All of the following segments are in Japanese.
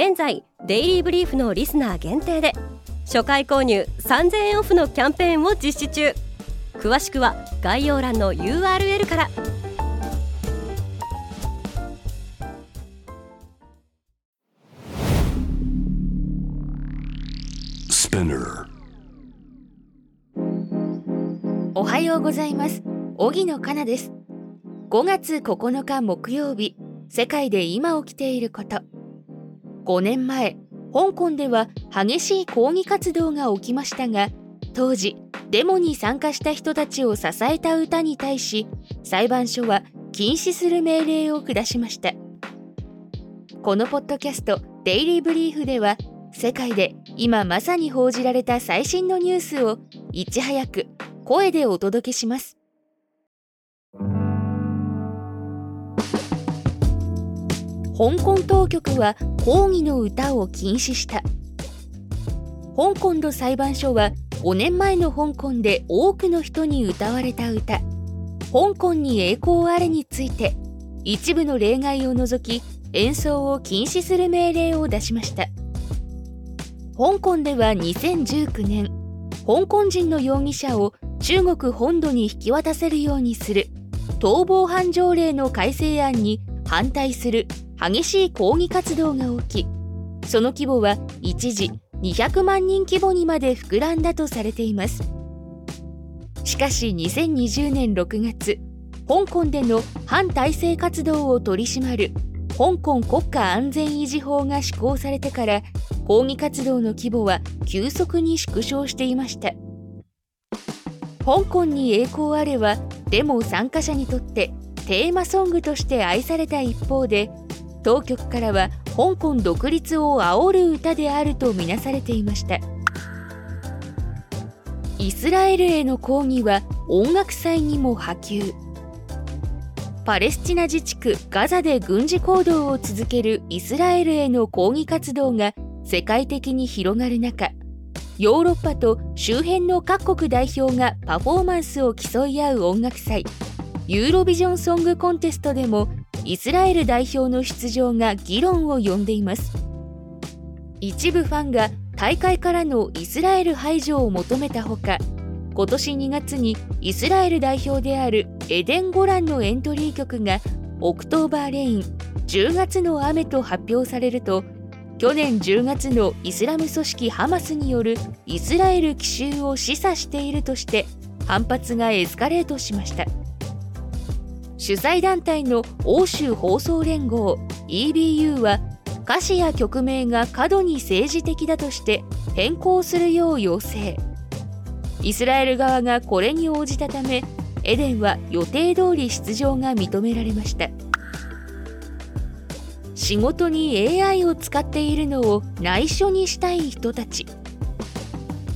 現在デイリーブリーフのリスナー限定で初回購入3000円オフのキャンペーンを実施中。詳しくは概要欄の URL から。おはようございます。荻野かなです。5月9日木曜日世界で今起きていること5年前香港では激しい抗議活動が起きましたが当時デモに参加した人たちを支えた歌に対し裁判所は禁止する命令を下しました。このポッドキャスト「デイリー・ブリーフ」では世界で今まさに報じられた最新のニュースをいち早く声でお届けします。香港当局は抗議の歌を禁止した。香港の裁判所は5年前の香港で多くの人に歌われた歌「香港に栄光あれ」について一部の例外を除き演奏を禁止する命令を出しました。香港では2019年香港人の容疑者を中国本土に引き渡せるようにする逃亡犯条例の改正案に反対する激しい抗議活動が起きその規模は一時200万人規模にまで膨らんだとされています。しかし2020年6月香港での反体制活動を取り締まる香港国家安全維持法が施行されてから抗議活動の規模は急速に縮小していました。香港に栄光あれはデモ参加者にとってテーマソングとして愛された一方で当局からは香港独立を煽る歌であるとみなされていました。イスラエルへの抗議は音楽祭にも波及。パレスチナ自治区ガザで軍事行動を続けるイスラエルへの抗議活動が世界的に広がる中ヨーロッパと周辺の各国代表がパフォーマンスを競い合う音楽祭。ユーロビジョンソングコンテストでもイスラエル代表の出場が議論を呼んでいます一部ファンが大会からのイスラエル排除を求めたほか今年2月にイスラエル代表であるエデン・ゴランのエントリー曲がオクトーバー・レイン10月の雨と発表されると去年10月のイスラム組織ハマスによるイスラエル奇襲を示唆しているとして反発がエスカレートしました。主催団体の欧州放送連合 EBU は歌詞や曲名が過度に政治的だとして変更するよう要請。イスラエル側がこれに応じたためエデンは予定通り出場が認められました。仕事に AI を使っているのを内緒にしたい人たち。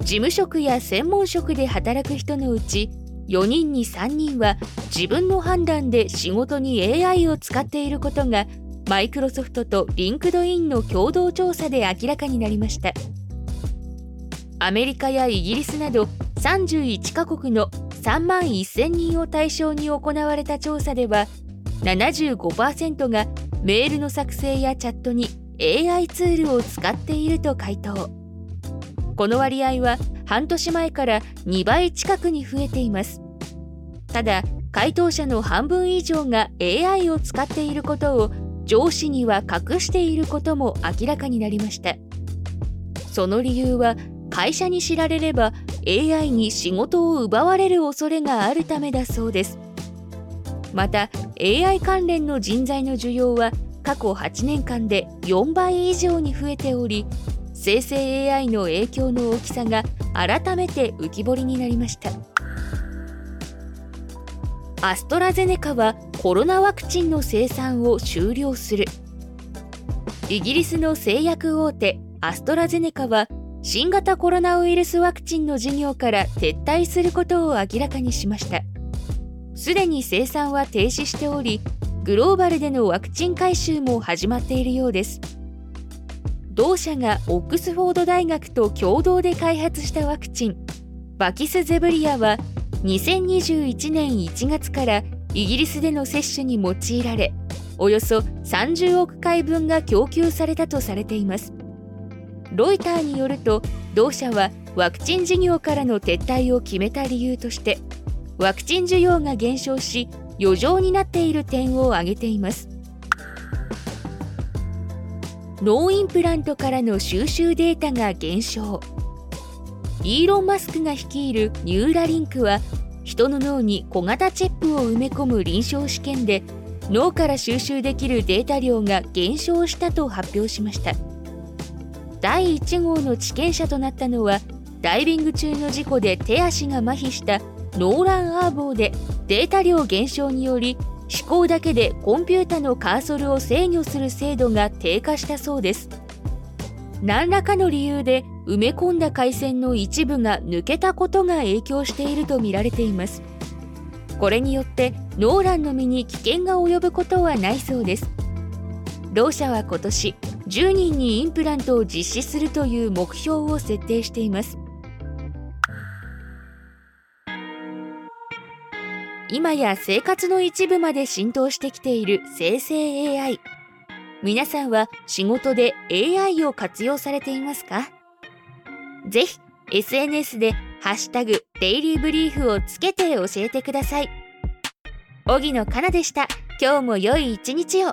事務職や専門職で働く人のうち4人に3人は自分の判断で仕事に AI を使っていることがマイクロソフトとリンクドインの共同調査で明らかになりました。アメリカやイギリスなど31カ国の3万1000人を対象に行われた調査では75%がメールの作成やチャットに AI ツールを使っていると回答。この割合は半年前から2倍近くに増えています。ただ回答者の半分以上が AI を使っていることを上司には隠していることも明らかになりました。その理由は会社に知られれば AI に仕事を奪われる恐れがあるためだそうです。また AI 関連の人材の需要は過去8年間で4倍以上に増えており生成 AI の影響の大きさが改めて浮き彫りになりました。アストラゼネカはコロナワクチンの生産を終了する。イギリスの製薬大手アストラゼネカは新型コロナウイルスワクチンの事業から撤退することを明らかにしました。すでに生産は停止しておりグローバルでのワクチン回収も始まっているようです。同社がオックスフォード大学と共同で開発したワクチン。バキス・ゼブリアは2021年1月からイギリスでの接種に用いられおよそ30億回分が供給されたとされています。ロイターによると同社はワクチン事業からの撤退を決めた理由としてワクチン需要が減少し余剰になっている点を挙げています。脳インプラントからの収集データが減少。イーロン・マスクが率いるニューラリンクは人の脳に小型チップを埋め込む臨床試験で脳から収集できるデータ量が減少したと発表しました。第1号の治験者となったのはダイビング中の事故で手足が麻痺したノーラン・アーボーでデータ量減少により思考だけでコンピュータのカーソルを制御する精度が低下したそうです。何らかの理由で埋め込んだ回線の一部が抜けたことが影響しているとみられています。これによってノーランの身に危険が及ぶことはないそうです。同社は今年10人にインプラントを実施するという目標を設定しています。今や生活の一部まで浸透してきている生成 AI 皆さんは仕事で AI を活用されていますか？ぜひ SNS でハッシュタグデイリーブリーフをつけて教えてください。荻野かなでした。今日も良い一日を。